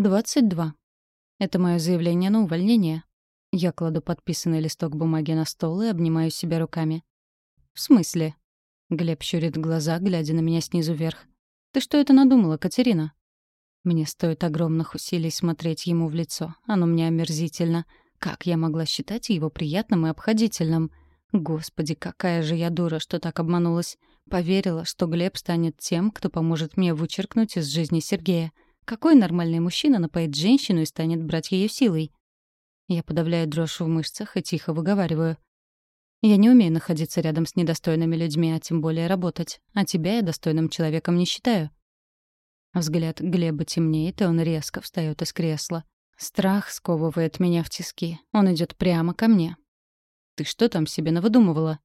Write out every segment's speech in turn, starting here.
22. Это мое заявление на увольнение. Я кладу подписанный листок бумаги на стол и обнимаю себя руками. «В смысле?» Глеб щурит глаза, глядя на меня снизу вверх. «Ты что это надумала, Катерина?» Мне стоит огромных усилий смотреть ему в лицо. Оно мне омерзительно. Как я могла считать его приятным и обходительным? Господи, какая же я дура, что так обманулась. Поверила, что Глеб станет тем, кто поможет мне вычеркнуть из жизни Сергея. Какой нормальный мужчина напоит женщину и станет брать ее силой? Я подавляю дрожь в мышцах и тихо выговариваю. Я не умею находиться рядом с недостойными людьми, а тем более работать. А тебя я достойным человеком не считаю. Взгляд Глеба темнеет, и он резко встает из кресла. Страх сковывает меня в тиски. Он идет прямо ко мне. «Ты что там себе навыдумывала?»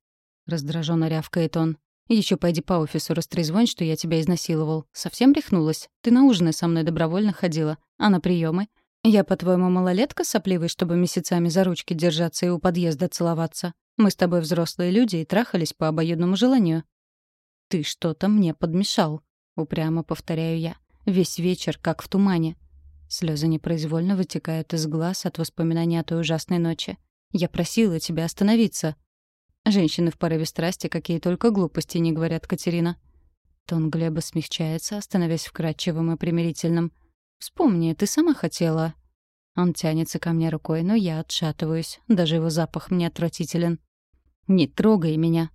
Раздраженно рявкает он. Еще пойди по офису, растрезвонь, что я тебя изнасиловал. Совсем рехнулась? Ты на ужины со мной добровольно ходила. А на приемы? Я, по-твоему, малолетка сопливый, чтобы месяцами за ручки держаться и у подъезда целоваться? Мы с тобой взрослые люди и трахались по обоюдному желанию. Ты что-то мне подмешал. Упрямо повторяю я. Весь вечер, как в тумане. Слезы непроизвольно вытекают из глаз от воспоминаний о той ужасной ночи. Я просила тебя остановиться. Женщины в порыве страсти какие только глупости не говорят, Катерина. Тон Глеба смягчается, становясь вкрадчивым и примирительным. «Вспомни, ты сама хотела...» Он тянется ко мне рукой, но я отшатываюсь. Даже его запах мне отвратителен. «Не трогай меня!»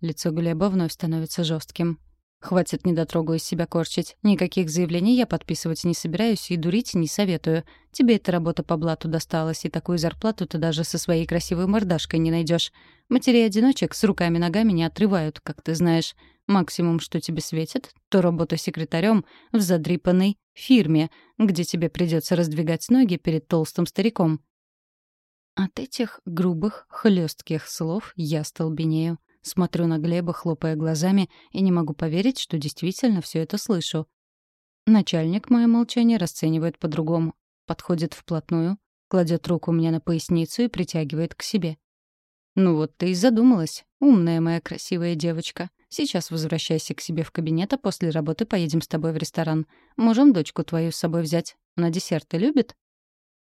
Лицо Глеба вновь становится жестким. Хватит недотрогу из себя корчить. Никаких заявлений я подписывать не собираюсь и дурить не советую. Тебе эта работа по блату досталась, и такую зарплату ты даже со своей красивой мордашкой не найдешь. Матерей-одиночек с руками-ногами не отрывают, как ты знаешь. Максимум, что тебе светит, то работа секретарем в задрипанной фирме, где тебе придется раздвигать ноги перед толстым стариком. От этих грубых, хлестких слов я столбенею. Смотрю на Глеба, хлопая глазами, и не могу поверить, что действительно все это слышу. Начальник мое молчание расценивает по-другому. Подходит вплотную, кладет руку мне на поясницу и притягивает к себе. «Ну вот ты и задумалась, умная моя красивая девочка. Сейчас возвращайся к себе в кабинет, а после работы поедем с тобой в ресторан. Можем дочку твою с собой взять. На десерт ты любит?»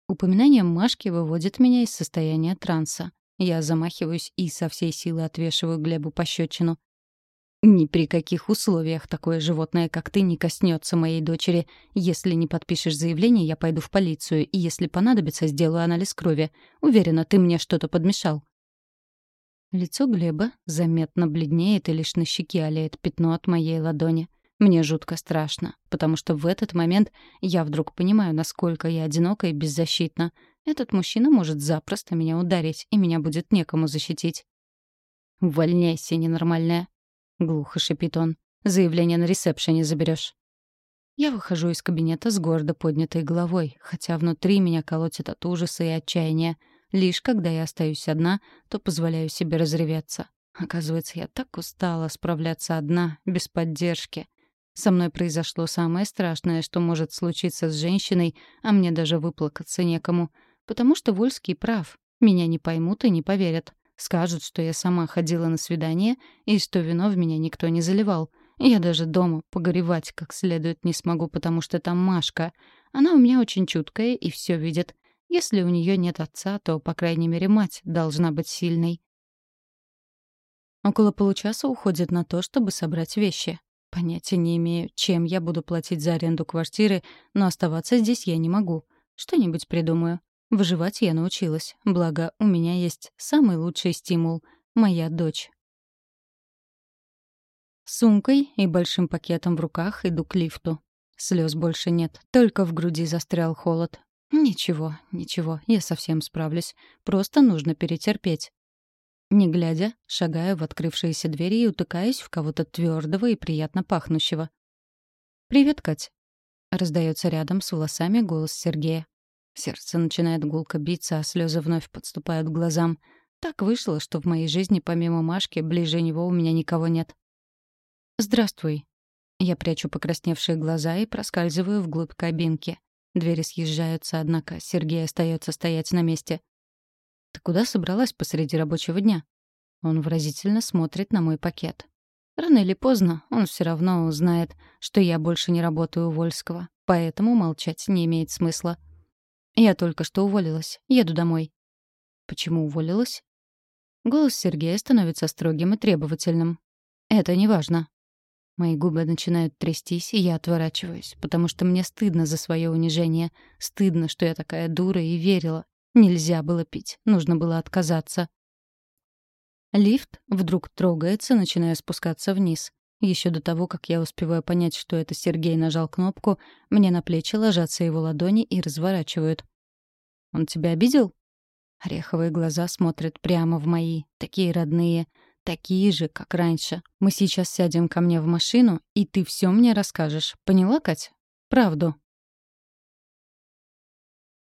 Упоминание Машки выводит меня из состояния транса. Я замахиваюсь и со всей силы отвешиваю Глебу пощечину. «Ни при каких условиях такое животное, как ты, не коснется моей дочери. Если не подпишешь заявление, я пойду в полицию, и если понадобится, сделаю анализ крови. Уверена, ты мне что-то подмешал». Лицо Глеба заметно бледнеет, и лишь на щеке олеет пятно от моей ладони. Мне жутко страшно, потому что в этот момент я вдруг понимаю, насколько я одинока и беззащитна. Этот мужчина может запросто меня ударить, и меня будет некому защитить. «Увольняйся, ненормальная!» — глухо шипит он. «Заявление на ресепшене заберешь. Я выхожу из кабинета с гордо поднятой головой, хотя внутри меня колотит от ужаса и отчаяния. Лишь когда я остаюсь одна, то позволяю себе разреветься. Оказывается, я так устала справляться одна, без поддержки. Со мной произошло самое страшное, что может случиться с женщиной, а мне даже выплакаться некому — Потому что Вольский прав. Меня не поймут и не поверят. Скажут, что я сама ходила на свидание и что вино в меня никто не заливал. Я даже дома погоревать как следует не смогу, потому что там Машка. Она у меня очень чуткая и все видит. Если у нее нет отца, то, по крайней мере, мать должна быть сильной. Около получаса уходит на то, чтобы собрать вещи. Понятия не имею, чем я буду платить за аренду квартиры, но оставаться здесь я не могу. Что-нибудь придумаю. Выживать я научилась, благо у меня есть самый лучший стимул — моя дочь. С сумкой и большим пакетом в руках иду к лифту. Слез больше нет, только в груди застрял холод. Ничего, ничего, я совсем справлюсь. Просто нужно перетерпеть. Не глядя, шагаю в открывшиеся двери и утыкаюсь в кого-то твердого и приятно пахнущего. «Привет, Кать!» — раздается рядом с волосами голос Сергея. Сердце начинает гулко биться, а слезы вновь подступают к глазам. Так вышло, что в моей жизни помимо Машки ближе него у меня никого нет. «Здравствуй». Я прячу покрасневшие глаза и проскальзываю вглубь кабинки. Двери съезжаются, однако Сергей остается стоять на месте. «Ты куда собралась посреди рабочего дня?» Он выразительно смотрит на мой пакет. Рано или поздно он все равно узнает, что я больше не работаю у Вольского, поэтому молчать не имеет смысла. Я только что уволилась. Еду домой. Почему уволилась? Голос Сергея становится строгим и требовательным. Это не важно. Мои губы начинают трястись, и я отворачиваюсь, потому что мне стыдно за свое унижение. Стыдно, что я такая дура и верила. Нельзя было пить, нужно было отказаться. Лифт вдруг трогается, начиная спускаться вниз. Еще до того, как я успеваю понять, что это Сергей нажал кнопку, мне на плечи ложатся его ладони и разворачивают. «Он тебя обидел?» Ореховые глаза смотрят прямо в мои, такие родные, такие же, как раньше. Мы сейчас сядем ко мне в машину, и ты все мне расскажешь. Поняла, Кать? Правду.